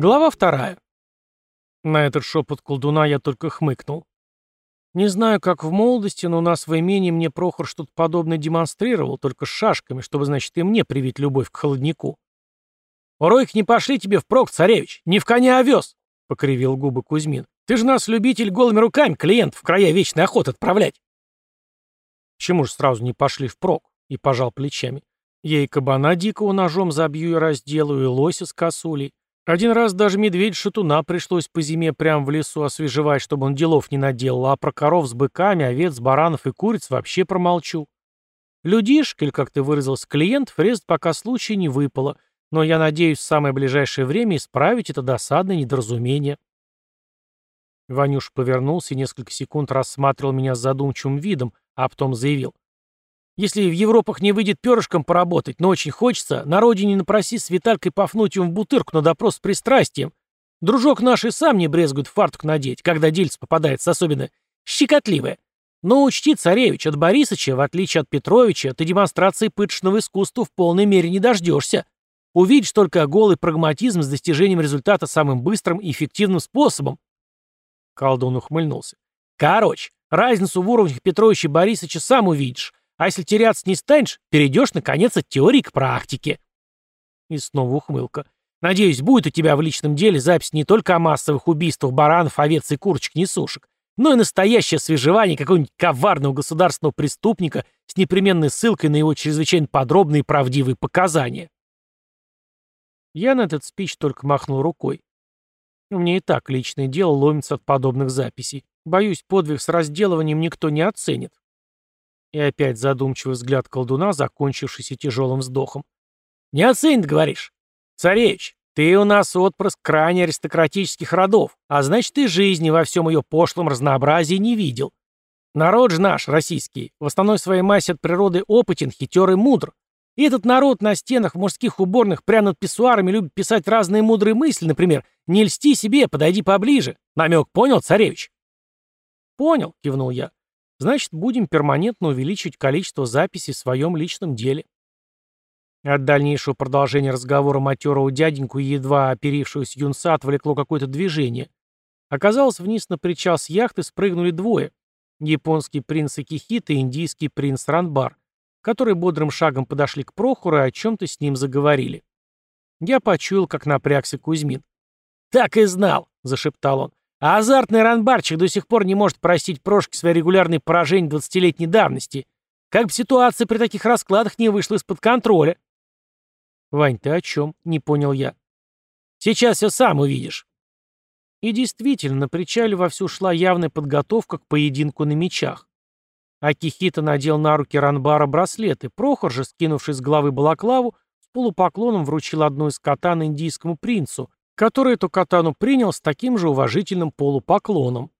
Глава вторая. На этот шепот колдуна я только хмыкнул. Не знаю, как в молодости, но у нас в имении мне Прохор что-то подобное демонстрировал, только с шашками, чтобы, значит, и мне привить любовь к холоднику. «Уройки не пошли тебе впрок, царевич, не в коня овес!» — покривил губы Кузьмин. «Ты же нас, любитель, голыми руками клиент в края вечной охоты отправлять!» Чему же сразу не пошли впрок? И пожал плечами. Я и кабана дикого ножом забью и разделаю, и лося с косулей. Один раз даже медведь-шатуна пришлось по зиме прямо в лесу освежевать, чтобы он делов не наделал, а про коров с быками, овец, баранов и куриц вообще промолчу. Людишек, или как ты выразился, клиент, резать пока случая не выпало, но я надеюсь в самое ближайшее время исправить это досадное недоразумение. Ванюш повернулся и несколько секунд рассматривал меня с задумчивым видом, а потом заявил. «Если в Европах не выйдет перышком поработать, но очень хочется, на родине напроси с Виталькой Пафнутьевым в бутырку на допрос с пристрастием. Дружок наш и сам не брезгует фартук надеть, когда дельце попадается особенно щекотливое. Но учти, царевич, от Борисыча, в отличие от Петровича, ты демонстрации пыточного искусства в полной мере не дождешься. Увидишь только голый прагматизм с достижением результата самым быстрым и эффективным способом. Колдун ухмыльнулся. Короче, разницу в уровнях Петровича и Борисыча сам увидишь. А если теряться не станешь, перейдешь, наконец, от теории к практике. И снова ухмылка. Надеюсь, будет у тебя в личном деле запись не только о массовых убийствах баранов, овец и курочек-несушек, но и настоящее освежевание какого-нибудь коварного государственного преступника с непременной ссылкой на его чрезвычайно подробные и правдивые показания. Я на этот спич только махнул рукой. Мне и так личное дело ломится от подобных записей. Боюсь, подвиг с разделыванием никто не оценит. И опять задумчивый взгляд колдуна, закончившийся тяжелым вздохом. «Не оценит, говоришь? Царевич, ты у нас отпрыск крайне аристократических родов, а значит, ты жизни во всем ее пошлом разнообразии не видел. Народ же наш, российский, в основной своей массе от природы опытен, хитер и мудр. И этот народ на стенах в мужских уборных прямо над писсуарами любит писать разные мудрые мысли, например, «Не льсти себе, подойди поближе». Намек понял, царевич?» «Понял», — кивнул я. Значит, будем перманентно увеличивать количество записей в своем личном деле. От дальнейшего продолжения разговора матерого дяденьку и едва оперившегося юнца отвлекло какое-то движение. Оказалось, вниз на причал с яхты спрыгнули двое. Японский принц Акихита и индийский принц Ранбар, которые бодрым шагом подошли к Прохору и о чем-то с ним заговорили. Я почуял, как напрягся Кузьмин. «Так и знал», — зашептал он. А азартный ранбарчик до сих пор не может простить Прошке свои регулярные поражения двадцатилетней давности. Как бы ситуация при таких раскладах не вышла из-под контроля. «Вань, ты о чем?» — не понял я. «Сейчас все сам увидишь». И действительно, на причале вовсю шла явная подготовка к поединку на мечах. Акихита надел на руки Ранбара браслеты, Прохор же, скинувший с головы балаклаву, с полупоклоном вручил одну из катан индийскому принцу, который эту катану принял с таким же уважительным полупоклоном.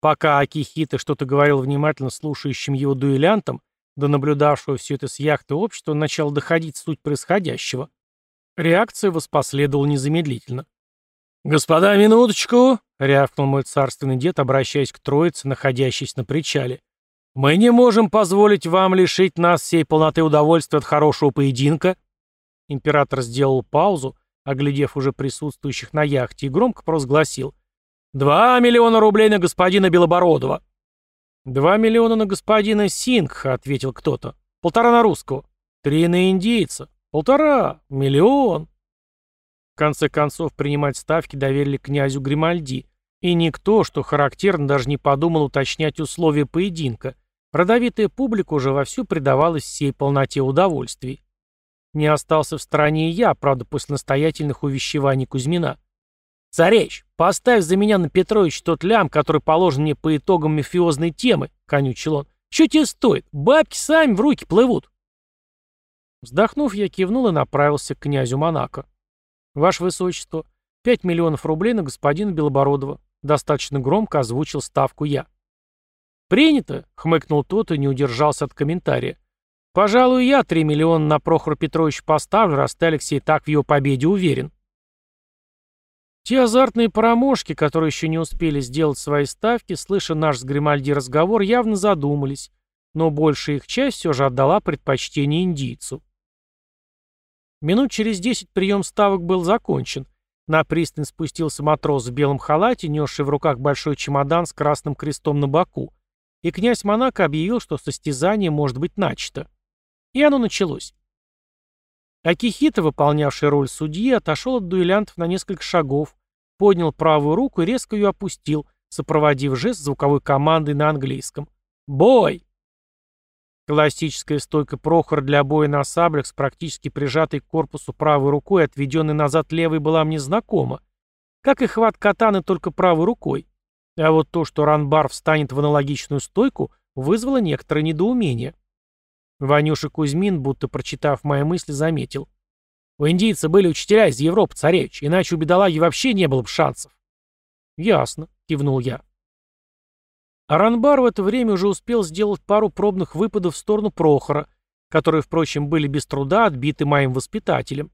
Пока Акихита что-то говорил внимательно слушающим его дуэлянтам, до наблюдавшего все это с яхты общества, начал доходить суть происходящего. Реакция воспоследовала незамедлительно. «Господа, минуточку!» — рявкнул мой царственный дед, обращаясь к троице, находящейся на причале. «Мы не можем позволить вам лишить нас всей полноты удовольствия от хорошего поединка». Император сделал паузу, оглядев уже присутствующих на яхте, и громко провозгласил. «Два миллиона рублей на господина Белобородова!» «Два миллиона на господина Сингха», — ответил кто-то. «Полтора на русского». «Три на индейца». «Полтора. Миллион». В конце концов, принимать ставки доверили князю Гримальди, и никто, что характерно, даже не подумал уточнять условия поединка. Родовитая публика уже вовсю предавалась всей полноте удовольствий. Не остался в стороне и я, правда, после настоятельных увещеваний Кузьмина. «Царевич, поставь за меня на Петрович тот лям, который положен мне по итогам мафиозной темы», — конючил он. «Что тебе стоит? Бабки сами в руки плывут». Вздохнув, я кивнул и направился к князю Монако. «Ваше Высочество, пять миллионов рублей на господина Белобородова». Достаточно громко озвучил ставку я. «Принято», — хмыкнул тот и не удержался от комментария. Пожалуй, я три миллиона на Прохора Петровича поставлю, раз ты, Алексей, так в его победе уверен. Те азартные промошки, которые еще не успели сделать свои ставки, слыша наш с Гримальди разговор, явно задумались, но большая их часть все же отдала предпочтение индийцу. Минут через десять прием ставок был закончен. На пристань спустился матрос в белом халате, несший в руках большой чемодан с красным крестом на боку, и князь Монако объявил, что состязание может быть начато. И оно началось. Акихита, выполнявший роль судьи, отошел от дуэлянтов на несколько шагов, поднял правую руку и резко ее опустил, сопроводив жест звуковой командой на английском. «Бой!» Классическая стойка Прохора для боя на саблях с практически прижатой к корпусу правой рукой отведенной назад левой была мне знакома. Как и хват катаны только правой рукой. А вот то, что Ранбар встанет в аналогичную стойку, вызвало некоторое недоумение. Ванюша Кузьмин, будто прочитав мои мысли, заметил. У индийца были учителя из Европы, царевич, иначе у бедолаги вообще не было бы шансов. Ясно, кивнул я. Аранбар в это время уже успел сделать пару пробных выпадов в сторону Прохора, которые, впрочем, были без труда отбиты моим воспитателем.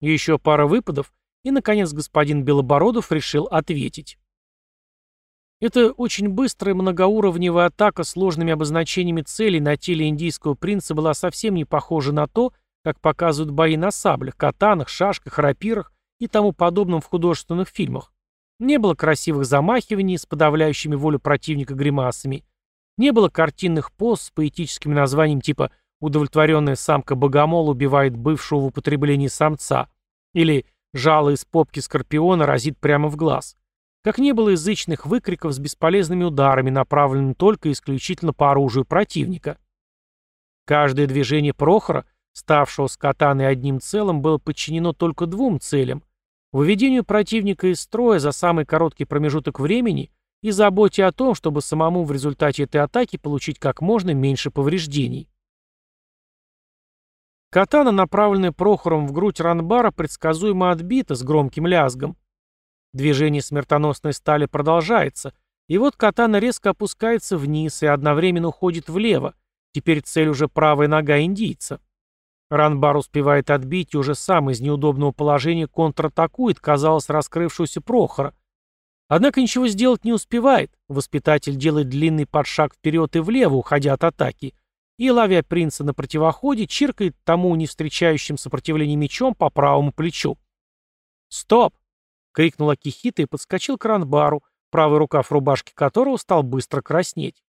Еще пара выпадов, и, наконец, господин Белобородов решил ответить. Это очень быстрая многоуровневая атака с сложными обозначениями целей на теле индийского принца была совсем не похожа на то, как показывают бои на саблях, катанах, шашках, рапирах и тому подобном в художественных фильмах. Не было красивых замахиваний с подавляющими волю противника гримасами. Не было картинных поз с поэтическими названиями типа «Удовлетворенная самка-богомол убивает бывшего в употреблении самца» или «Жало из попки скорпиона разит прямо в глаз». Как не было язычных выкриков с бесполезными ударами, направленными только исключительно по оружию противника. Каждое движение Прохора, ставшего с катаной одним целым, было подчинено только двум целям – выведению противника из строя за самый короткий промежуток времени и заботе о том, чтобы самому в результате этой атаки получить как можно меньше повреждений. Катана, направленная Прохором в грудь Ранбара, предсказуемо отбита с громким лязгом. Движение смертоносной стали продолжается, и вот катана резко опускается вниз и одновременно уходит влево. Теперь цель уже правая нога индийца. Ранбар успевает отбить и уже сам из неудобного положения контратакует, казалось, раскрывшегося Прохора. Однако ничего сделать не успевает. Воспитатель делает длинный подшаг вперед и влево, уходя от атаки, и, ловя принца на противоходе, чиркает тому не встречающим сопротивление мечом по правому плечу. «Стоп!» Крикнул Акихита и подскочил к ранбару, правый рукав рубашки которого стал быстро краснеть.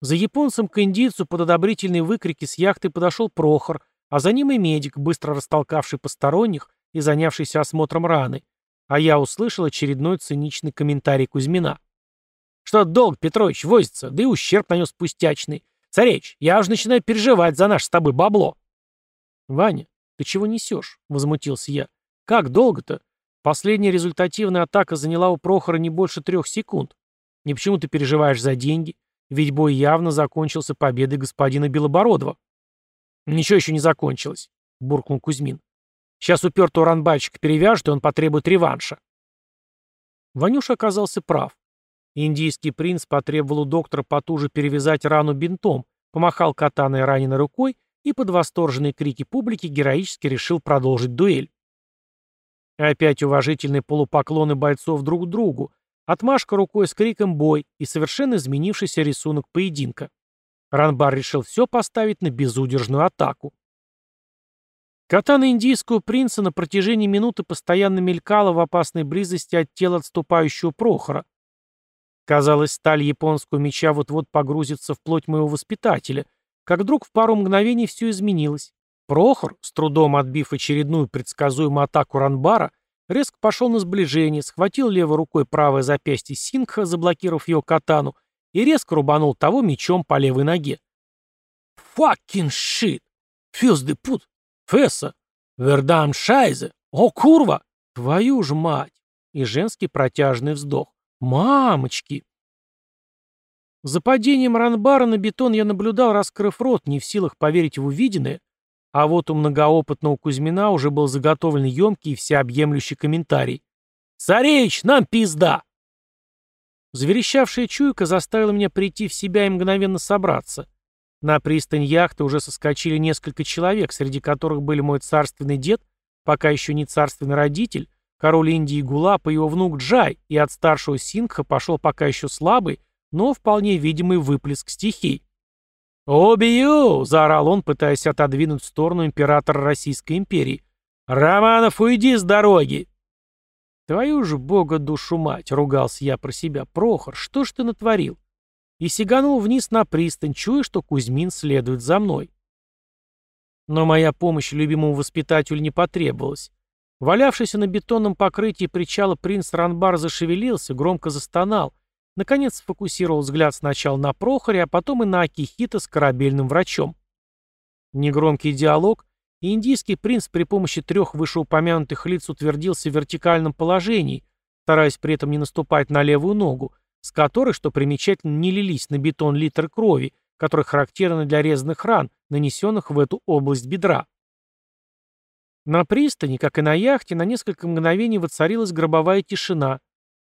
За японцем к индийцу под одобрительные выкрики с яхты подошел Прохор, а за ним и медик, быстро растолкавший посторонних и занявшийся осмотром раны. А я услышал очередной циничный комментарий Кузьмина. «Что долг, Петрович, возится, да и ущерб нанес пустячный. Царевич, я уже начинаю переживать за наше с тобой бабло». «Ваня, ты чего несешь?» — возмутился я. «Как долго-то? Последняя результативная атака заняла у Прохора не больше трех секунд. И почему ты переживаешь за деньги? Ведь бой явно закончился победой господина Белобородова. Ничего еще не закончилось, буркнул Кузьмин. Сейчас упертого ранбальщика перевяжут, и он потребует реванша. Ванюша оказался прав. Индийский принц потребовал у доктора потуже перевязать рану бинтом, помахал катаной раненой рукой и под восторженные крики публики героически решил продолжить дуэль. Опять уважительные полупоклоны бойцов друг другу, отмашка рукой с криком «бой» и совершенно изменившийся рисунок поединка. Ранбар решил все поставить на безудержную атаку. Катана индийского принца на протяжении минуты постоянно мелькала в опасной близости от тела отступающего Прохора. Казалось, сталь японского меча вот-вот погрузится в плоть моего воспитателя, как вдруг в пару мгновений все изменилось. Прохор, с трудом отбив очередную предсказуемую атаку Ранбара, резко пошел на сближение, схватил левой рукой правое запястье Сингха, заблокировав его катану, и резко рубанул того мечом по левой ноге. «Fucking shit! Фюз де пут! Фесса! Вердам шайзе! О, курва! Твою ж мать!» И женский протяжный вздох. «Мамочки!» За падением Ранбара на бетон я наблюдал, раскрыв рот, не в силах поверить в увиденное, а вот у многоопытного Кузьмина уже был заготовлен емкий и всеобъемлющий комментарий. «Царевич, нам пизда!» Заверещавшая чуйка заставила меня прийти в себя и мгновенно собраться. На пристань яхты уже соскочили несколько человек, среди которых были мой царственный дед, пока еще не царственный родитель, король Индии Гулап и его внук Джай, и от старшего Сингха пошел пока еще слабый, но вполне видимый выплеск стихий. «Убью!» — заорал он, пытаясь отодвинуть в сторону императора Российской империи. «Романов, уйди с дороги!» «Твою же бога душу мать!» — ругался я про себя. «Прохор, что ж ты натворил?» И сиганул вниз на пристань, чуя, что Кузьмин следует за мной. Но моя помощь любимому воспитателю не потребовалась. Валявшийся на бетонном покрытии причала принц Ранбар зашевелился, громко застонал, наконец сфокусировал взгляд сначала на Прохоре, а потом и на Акихита с корабельным врачом. Негромкий диалог, и индийский принц при помощи трех вышеупомянутых лиц утвердился в вертикальном положении, стараясь при этом не наступать на левую ногу, с которой, что примечательно, не лились на бетон литр крови, который характерны для резанных ран, нанесенных в эту область бедра. На пристани, как и на яхте, на несколько мгновений воцарилась гробовая тишина.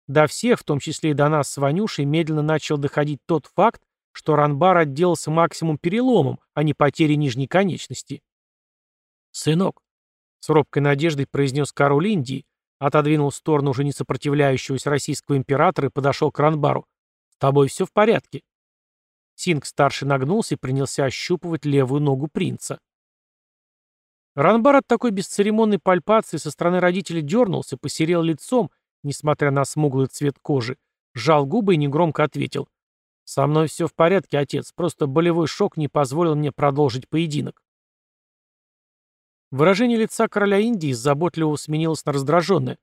До всех, в том числе и до нас с Ванюшей, медленно начал доходить тот факт, что Ранбар отделался максимум переломом, а не потерей нижней конечности. «Сынок», — с робкой надеждой произнес король Индии, отодвинул в сторону уже не сопротивляющегося российского императора и подошел к Ранбару. «С тобой все в порядке?» Синг-старший нагнулся и принялся ощупывать левую ногу принца. Ранбар от такой бесцеремонной пальпации со стороны родителей дернулся, посерел лицом, несмотря на смуглый цвет кожи, сжал губы и негромко ответил. «Со мной все в порядке, отец, просто болевой шок не позволил мне продолжить поединок». Выражение лица короля Индии с заботливого сменилось на раздраженное.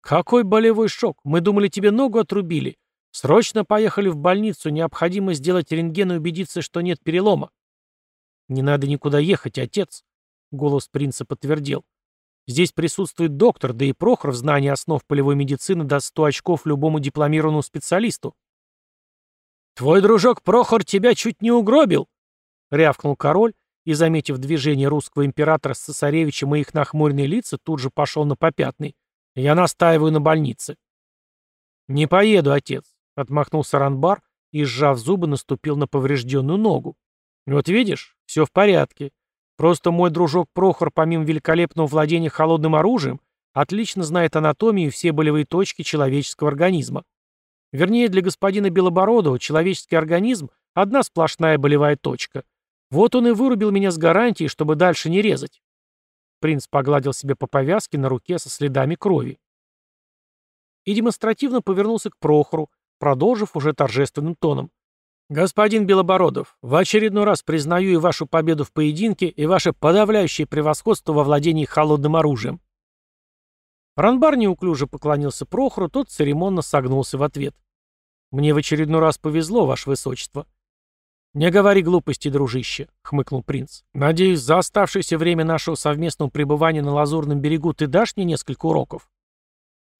«Какой болевой шок? Мы думали, тебе ногу отрубили. Срочно поехали в больницу, необходимо сделать рентген и убедиться, что нет перелома». «Не надо никуда ехать, отец», — голос принца подтвердил. «Здесь присутствует доктор, да и Прохор в знании основ полевой медицины даст 100 очков любому дипломированному специалисту». «Твой дружок Прохор тебя чуть не угробил», — рявкнул король, и, заметив движение русского императора с цесаревичем и их нахмуренные лица, тут же пошел на попятный. «Я настаиваю на больнице». «Не поеду, отец», — отмахнулся Ранбар и, сжав зубы, наступил на поврежденную ногу. «Вот видишь, все в порядке. Просто мой дружок Прохор, помимо великолепного владения холодным оружием, отлично знает анатомию и все болевые точки человеческого организма. Вернее, для господина Белобородова человеческий организм – одна сплошная болевая точка. Вот он и вырубил меня с гарантией, чтобы дальше не резать. Принц погладил себе по повязке на руке со следами крови. И демонстративно повернулся к Прохору, продолжив уже торжественным тоном. «Господин Белобородов, в очередной раз признаю и вашу победу в поединке, и ваше подавляющее превосходство во владении холодным оружием». Ранбар неуклюже поклонился Прохору, тот церемонно согнулся в ответ. «Мне в очередной раз повезло, ваше высочество. «Не говори глупости, дружище», — хмыкнул принц. «Надеюсь, за оставшееся время нашего совместного пребывания на Лазурном берегу ты дашь мне несколько уроков?»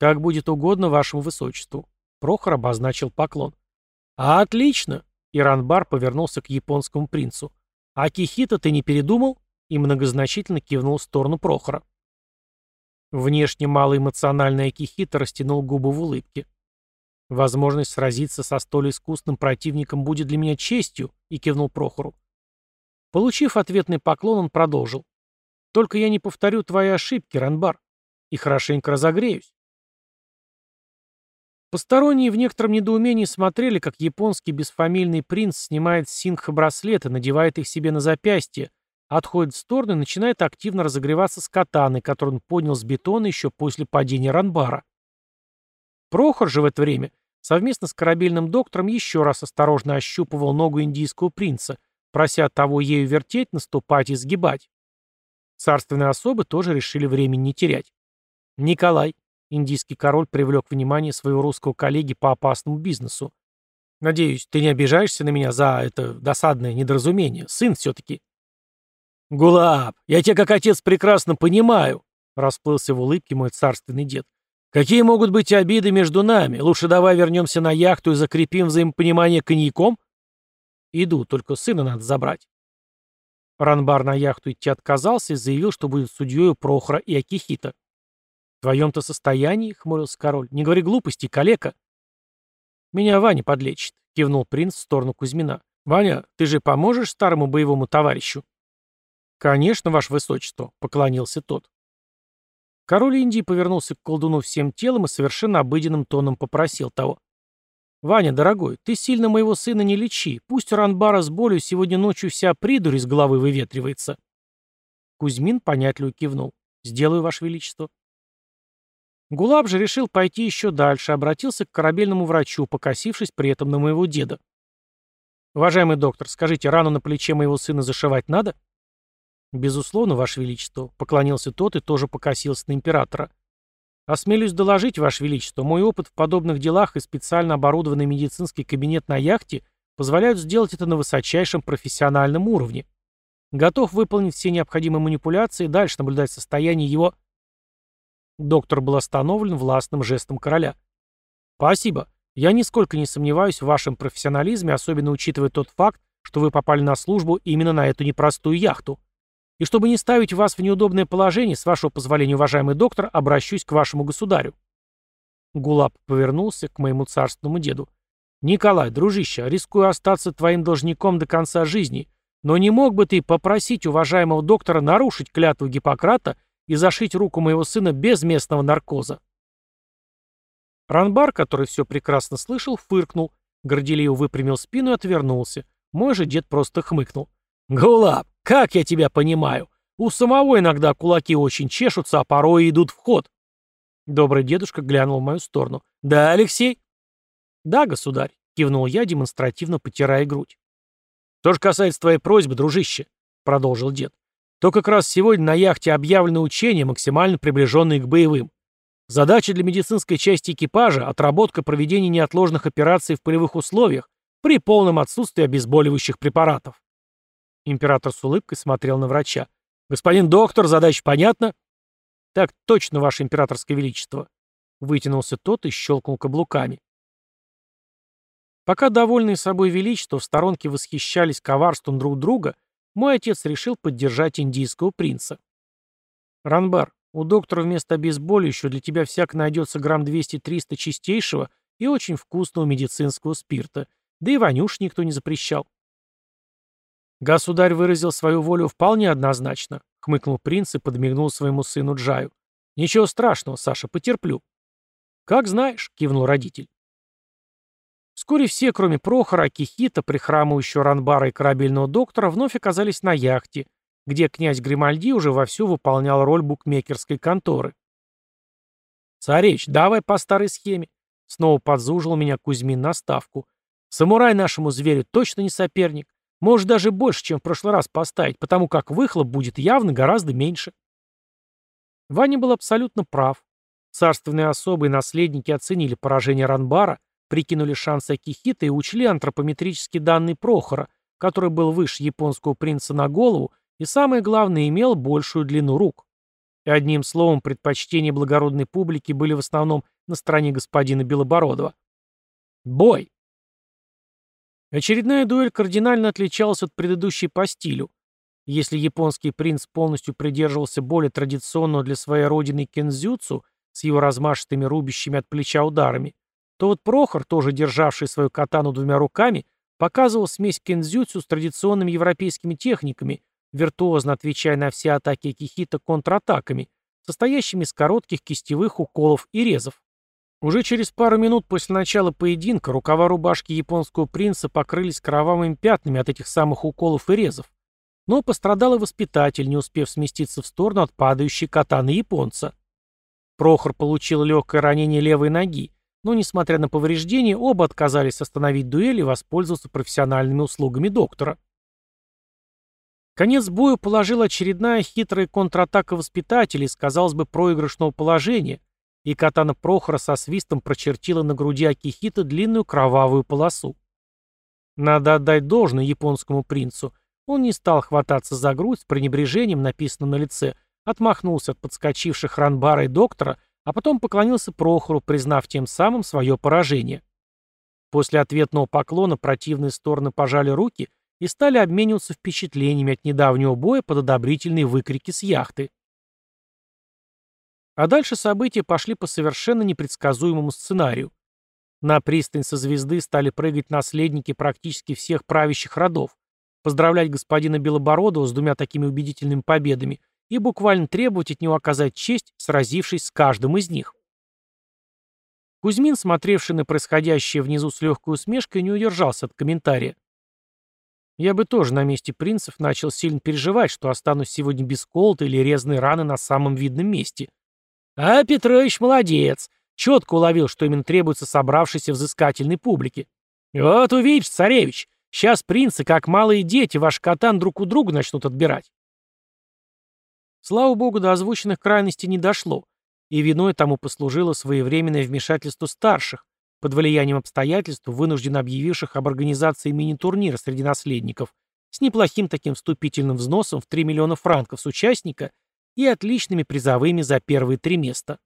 «Как будет угодно вашему высочеству», — Прохор обозначил поклон. «А отлично!» — Иранбар повернулся к японскому принцу. «А Кихита ты не передумал?» и многозначительно кивнул в сторону Прохора. Внешне малоэмоциональный Акихита растянул губы в улыбке. Возможность сразиться со столь искусным противником будет для меня честью, и кивнул Прохору. Получив ответный поклон, он продолжил. Только я не повторю твои ошибки, Ранбар, и хорошенько разогреюсь. Посторонние в некотором недоумении смотрели, как японский бесфамильный принц снимает с сингха браслеты, надевает их себе на запястье, отходит в сторону и начинает активно разогреваться с катаной, которую он поднял с бетона еще после падения Ранбара. Прохор же в это время совместно с корабельным доктором еще раз осторожно ощупывал ногу индийского принца, прося того ею вертеть, наступать и сгибать. Царственные особы тоже решили времени не терять. Николай, индийский король, привлек внимание своего русского коллеги по опасному бизнесу. «Надеюсь, ты не обижаешься на меня за это досадное недоразумение. Сын все-таки». «Гулаб, я тебя как отец прекрасно понимаю», — расплылся в улыбке мой царственный дед. Какие могут быть обиды между нами? Лучше давай вернемся на яхту и закрепим взаимопонимание коньяком? Иду, только сына надо забрать. Ранбар на яхту идти отказался и заявил, что будет судьей Прохора и Акихита. «В твоем-то состоянии?» — хмурился король. «Не говори глупости, калека». «Меня Ваня подлечит», — кивнул принц в сторону Кузьмина. «Ваня, ты же поможешь старому боевому товарищу?» «Конечно, ваше высочество», — поклонился тот. Король Индии повернулся к колдуну всем телом и совершенно обыденным тоном попросил того. «Ваня, дорогой, ты сильно моего сына не лечи. Пусть Ранбара с болью сегодня ночью вся придурь из головы выветривается». Кузьмин понятливо кивнул. Сделаю, Ваше Величество. Гулаб же решил пойти еще дальше, обратился к корабельному врачу, покосившись при этом на моего деда. «Уважаемый доктор, скажите, рану на плече моего сына зашивать надо?» «Безусловно, Ваше Величество», — поклонился тот и тоже покосился на императора. «Осмелюсь доложить, Ваше Величество, мой опыт в подобных делах и специально оборудованный медицинский кабинет на яхте позволяют сделать это на высочайшем профессиональном уровне. Готов выполнить все необходимые манипуляции и дальше наблюдать состояние его...» Доктор был остановлен властным жестом короля. «Спасибо. Я нисколько не сомневаюсь в вашем профессионализме, особенно учитывая тот факт, что вы попали на службу именно на эту непростую яхту. И чтобы не ставить вас в неудобное положение, с вашего позволения, уважаемый доктор, обращусь к вашему государю». Гулаб повернулся к моему царственному деду. «Николай, дружище, рискую остаться твоим должником до конца жизни, но не мог бы ты попросить уважаемого доктора нарушить клятву Гиппократа и зашить руку моего сына без местного наркоза. Ранбар, который все прекрасно слышал, фыркнул, горделиво выпрямил спину и отвернулся. Мой же дед просто хмыкнул. «Гулаб, как я тебя понимаю? У самого иногда кулаки очень чешутся, а порой идут в ход». Добрый дедушка глянул в мою сторону. «Да, Алексей?» «Да, государь», — кивнул я, демонстративно потирая грудь. «Что же касается твоей просьбы, дружище», — продолжил дед, то как раз сегодня на яхте объявлено учения, максимально приближенные к боевым. Задача для медицинской части экипажа – отработка проведения неотложных операций в полевых условиях при полном отсутствии обезболивающих препаратов. Император с улыбкой смотрел на врача. «Господин доктор, задача понятна?» «Так точно, Ваше Императорское Величество», — вытянулся тот и щелкнул каблуками. Пока довольные собой величество в сторонке восхищались коварством друг друга, мой отец решил поддержать индийского принца. «Ранбар, у доктора вместо обезболивающего для тебя всяко найдется грамм 200-300 чистейшего и очень вкусного медицинского спирта. Да и вонюш никто не запрещал». Государь выразил свою волю вполне однозначно, хмыкнул принц и подмигнул своему сыну Джаю. «Ничего страшного, Саша, потерплю». «Как знаешь», — кивнул родитель. Вскоре все, кроме Прохора, Акихита, прихрамывающего Ранбара и корабельного доктора, вновь оказались на яхте, где князь Гримальди уже вовсю выполнял роль букмекерской конторы. «Царевич, давай по старой схеме», — снова подзужил меня Кузьмин на ставку. «Самурай нашему зверю точно не соперник. Может, даже больше, чем в прошлый раз поставить, потому как выхлоп будет явно гораздо меньше». Ваня был абсолютно прав. Царственные особы и наследники оценили поражение Ранбара — прикинули шансы Акихита и учли антропометрические данные Прохора, который был выше японского принца на голову и, самое главное, имел большую длину рук. И одним словом, предпочтения благородной публики были в основном на стороне господина Белобородова. Бой! Очередная дуэль кардинально отличалась от предыдущей по стилю. Если японский принц полностью придерживался более традиционного для своей родины кензюцу с его размашистыми рубящими от плеча ударами, то вот Прохор, тоже державший свою катану двумя руками, показывал смесь кензюцу с традиционными европейскими техниками, виртуозно отвечая на все атаки Кихита контратаками, состоящими из коротких кистевых уколов и резов. Уже через пару минут после начала поединка рукава рубашки японского принца покрылись кровавыми пятнами от этих самых уколов и резов. Но пострадал и воспитатель, не успев сместиться в сторону от падающей катаны японца. Прохор получил легкое ранение левой ноги, но, несмотря на повреждения, оба отказались остановить дуэль и воспользоваться профессиональными услугами доктора. Конец бою положила очередная хитрая контратака воспитателей с, казалось бы, проигрышного положения, и катана Прохора со свистом прочертила на груди Акихита длинную кровавую полосу. Надо отдать должное японскому принцу. Он не стал хвататься за грудь с пренебрежением, написанным на лице, отмахнулся от подскочивших Ранбара и доктора — а потом поклонился Прохору, признав тем самым свое поражение. После ответного поклона противные стороны пожали руки и стали обмениваться впечатлениями от недавнего боя под одобрительные выкрики с яхты. А дальше события пошли по совершенно непредсказуемому сценарию. На пристань со звезды стали прыгать наследники практически всех правящих родов, поздравлять господина Белобородова с двумя такими убедительными победами и буквально требовать от него оказать честь, сразившись с каждым из них. Кузьмин, смотревший на происходящее внизу с легкой усмешкой, не удержался от комментария. Я бы тоже на месте принцев начал сильно переживать, что останусь сегодня без колота или резной раны на самом видном месте. А Петрович молодец. Четко уловил, что именно требуется собравшейся взыскательной публике. Вот увидишь, царевич, сейчас принцы, как малые дети, ваш катан друг у друга начнут отбирать. Слава богу, до озвученных крайностей не дошло, и виной тому послужило своевременное вмешательство старших, под влиянием обстоятельств, вынужденно объявивших об организации мини-турнира среди наследников, с неплохим таким вступительным взносом в 3 миллиона франков с участника и отличными призовыми за первые три места.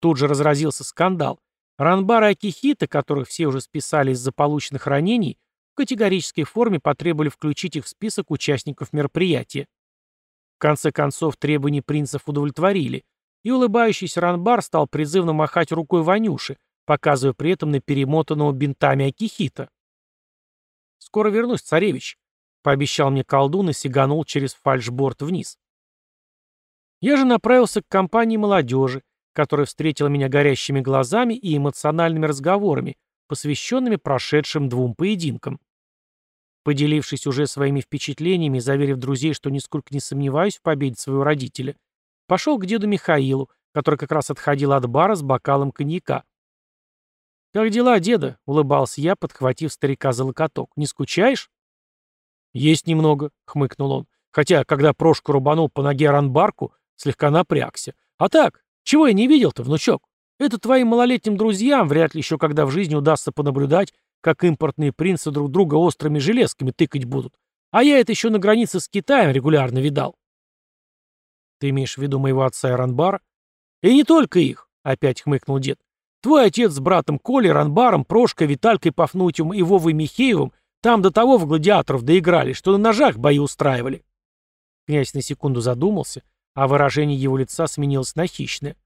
Тут же разразился скандал. Ранбар и Акихита, которых все уже списали из-за полученных ранений, в категорической форме потребовали включить их в список участников мероприятия. В конце концов, требования принцев удовлетворили, и улыбающийся Ранбар стал призывно махать рукой Ванюши, показывая при этом на перемотанного бинтами Акихита. «Скоро вернусь, царевич», — пообещал мне колдун и сиганул через фальшборд вниз. Я же направился к компании молодежи, которая встретила меня горящими глазами и эмоциональными разговорами, посвященными прошедшим двум поединкам. Поделившись уже своими впечатлениями заверив друзей, что нисколько не сомневаюсь в победе своего родителя, пошел к деду Михаилу, который как раз отходил от бара с бокалом коньяка. «Как дела, деда?» — улыбался я, подхватив старика за локоток. «Не скучаешь?» «Есть немного», — хмыкнул он. «Хотя, когда Прошку рубанул по ноге ранбарку, слегка напрягся. А так, чего я не видел-то, внучок? Это твоим малолетним друзьям вряд ли еще когда в жизни удастся понаблюдать, как импортные принцы друг друга острыми железками тыкать будут. А я это еще на границе с Китаем регулярно видал». «Ты имеешь в виду моего отца Иранбара?» «И не только их», — опять хмыкнул дед. Твой отец с братом Колей, Ранбаром, Прошкой, Виталькой Пафнутием и Вовой Михеевым там до того в гладиаторов доиграли, что на ножах бои устраивали. Князь на секунду задумался, а выражение его лица сменилось на хищное.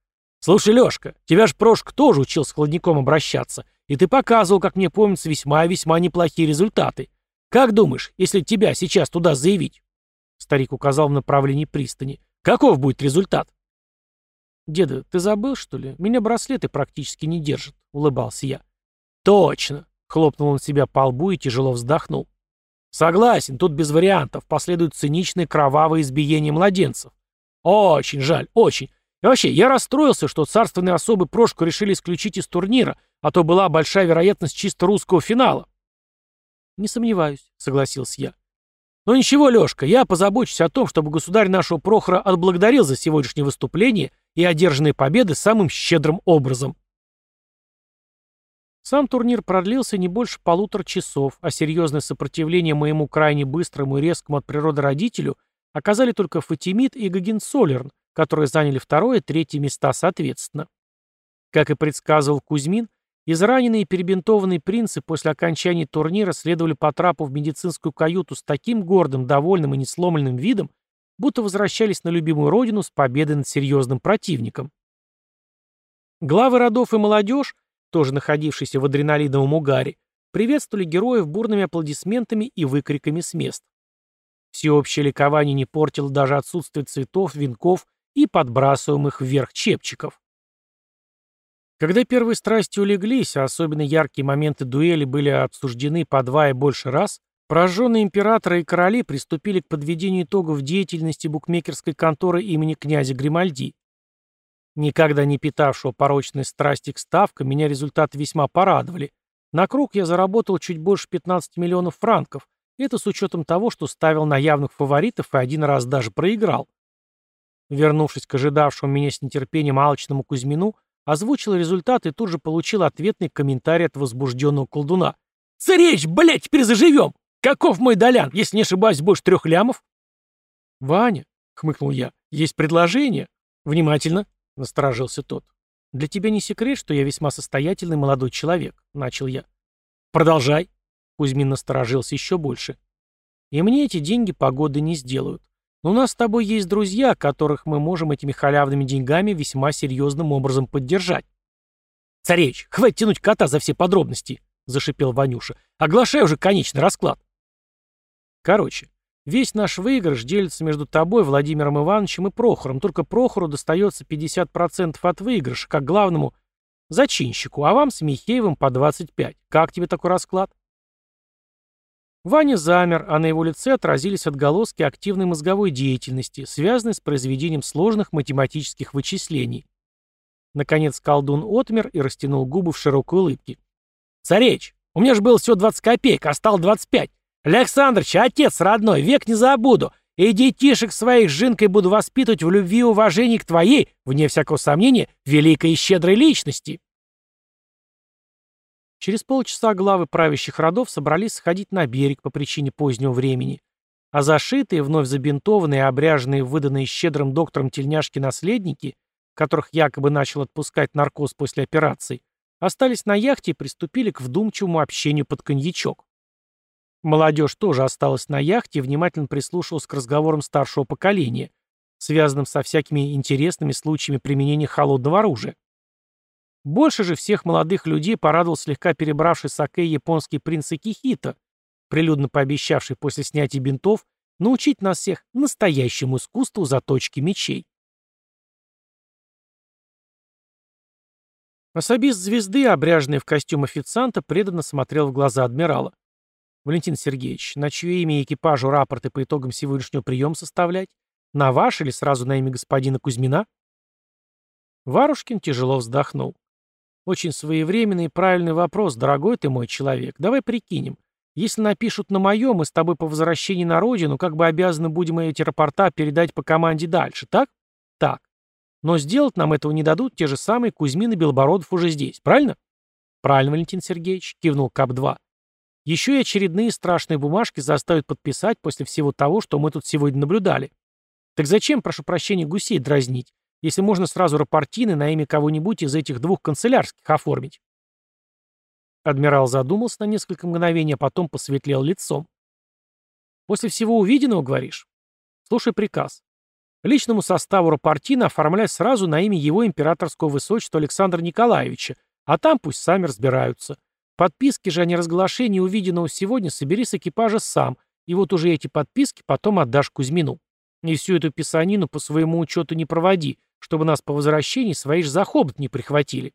«Слушай, Лёшка, тебя ж Прошка тоже учил с холодником обращаться, и ты показывал, как мне помнится, весьма и весьма неплохие результаты. Как думаешь, если тебя сейчас туда заявить?» Старик указал в направлении пристани. «Каков будет результат?» «Деда, ты забыл, что ли? Меня браслеты практически не держат», — улыбался я. «Точно!» — хлопнул он себя по лбу и тяжело вздохнул. «Согласен, тут без вариантов. Последует циничное кровавое избиение младенцев. Очень жаль, очень. И вообще, я расстроился, что царственные особы Прошку решили исключить из турнира, а то была большая вероятность чисто русского финала». «Не сомневаюсь», — согласился я. «Ну ничего, Лешка, я позабочусь о том, чтобы государь нашего Прохора отблагодарил за сегодняшнее выступление и одержанные победы самым щедрым образом. Сам турнир продлился не больше полутора часов, а серьезное сопротивление моему крайне быстрому и резкому от природы родителю оказали только Фатимид и Гагенсолерн, которые заняли второе и третье места соответственно. Как и предсказывал Кузьмин, израненные и перебинтованные принцы после окончания турнира следовали по трапу в медицинскую каюту с таким гордым, довольным и несломленным видом, будто возвращались на любимую родину с победой над серьезным противником. Главы родов и молодежь, тоже находившиеся в адреналиновом угаре, приветствовали героев бурными аплодисментами и выкриками с мест. Всеобщее ликование не портило даже отсутствие цветов, венков и подбрасываемых вверх чепчиков. Когда первые страсти улеглись, а особенно яркие моменты дуэли были обсуждены по два и больше раз, Пораженные императоры и короли приступили к подведению итогов деятельности букмекерской конторы имени князя Гримальди. Никогда не питавшего порочной страсти к ставкам, меня результаты весьма порадовали. На круг я заработал чуть больше 15 миллионов франков, это с учетом того, что ставил на явных фаворитов и один раз даже проиграл. Вернувшись к ожидавшему меня с нетерпением алчному Кузьмину, озвучил результаты и тут же получил ответный комментарий от возбужденного колдуна. «Царевич, блядь, теперь заживем! Каков мой долян, если не ошибаюсь, больше трех лямов? Ваня, хмыкнул я, есть предложение. Внимательно, насторожился тот. Для тебя не секрет, что я весьма состоятельный молодой человек, начал я. Продолжай. Кузьмин насторожился еще больше. И мне эти деньги погоды не сделают. Но у нас с тобой есть друзья, которых мы можем этими халявными деньгами весьма серьезным образом поддержать. «Царевич, хватит тянуть кота за все подробности!» — зашипел Ванюша. «Оглашай уже конечный расклад!» Короче, весь наш выигрыш делится между тобой, Владимиром Ивановичем и Прохором, только Прохору достается 50% от выигрыша, как главному зачинщику, а вам с Михеевым по 25. Как тебе такой расклад? Ваня замер, а на его лице отразились отголоски активной мозговой деятельности, связанной с произведением сложных математических вычислений. Наконец колдун отмер и растянул губы в широкой улыбке. «Царевич, у меня же было всего 20 копеек, а стало 25. Александрович, отец родной, век не забуду. И детишек своих с Жинкой буду воспитывать в любви и уважении к твоей, вне всякого сомнения, великой и щедрой личности». Через полчаса главы правящих родов собрались сходить на берег по причине позднего времени, а зашитые, вновь забинтованные обряженные выданные щедрым доктором тельняшки наследники, которых якобы начал отпускать наркоз после операции, остались на яхте и приступили к вдумчивому общению под коньячок. Молодежь тоже осталась на яхте и внимательно прислушивалась к разговорам старшего поколения, связанным со всякими интересными случаями применения холодного оружия. Больше же всех молодых людей порадовал слегка перебравший саке японский принц Икихита, прилюдно пообещавший после снятия бинтов научить нас всех настоящему искусству заточки мечей. Особист звезды, обряженный в костюм официанта, преданно смотрел в глаза адмирала. «Валентин Сергеевич, на чье имя экипажу рапорты по итогам сегодняшнего приема составлять? На ваш или сразу на имя господина Кузьмина?» Варушкин тяжело вздохнул. Очень своевременный и правильный вопрос, дорогой ты мой человек. Давай прикинем. Если напишут на моем, мы с тобой по возвращении на родину как бы обязаны будем эти рапорта передать по команде дальше, так? Так. Но сделать нам этого не дадут те же самые Кузьмин и Белобородов уже здесь, правильно? Правильно, Валентин Сергеевич, кивнул КАП-2. Еще и очередные страшные бумажки заставят подписать после всего того, что мы тут сегодня наблюдали. Так зачем, прошу прощения, гусей дразнить? Если можно сразу рапортины на имя кого-нибудь из этих двух канцелярских оформить. Адмирал задумался на несколько мгновений, а потом посветлел лицом. После всего увиденного, говоришь? Слушай приказ. Личному составу рапортина оформлять сразу на имя его императорского высочества Александра Николаевича, а там пусть сами разбираются. Подписки же о неразглашении увиденного сегодня собери с экипажа сам, и вот уже эти подписки потом отдашь Кузьмину. И всю эту писанину по своему учету не проводи, чтобы нас по возвращении свои же за хобот не прихватили.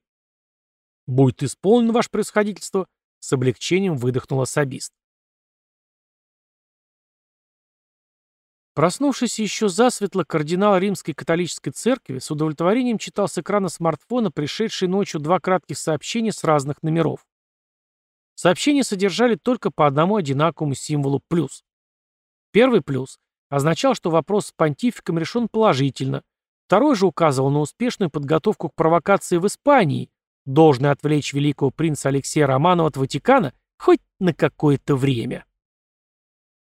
«Будет исполнено, ваше происходительство», — с облегчением выдохнул особист. Проснувшись еще засветло, кардинал Римской католической церкви с удовлетворением читал с экрана смартфона пришедшие ночью два кратких сообщения с разных номеров. Сообщения содержали только по одному одинаковому символу «плюс». Первый плюс означал, что вопрос с понтификом решен положительно, Второй же указывал на успешную подготовку к провокации в Испании, должной отвлечь великого принца Алексея Романова от Ватикана хоть на какое-то время.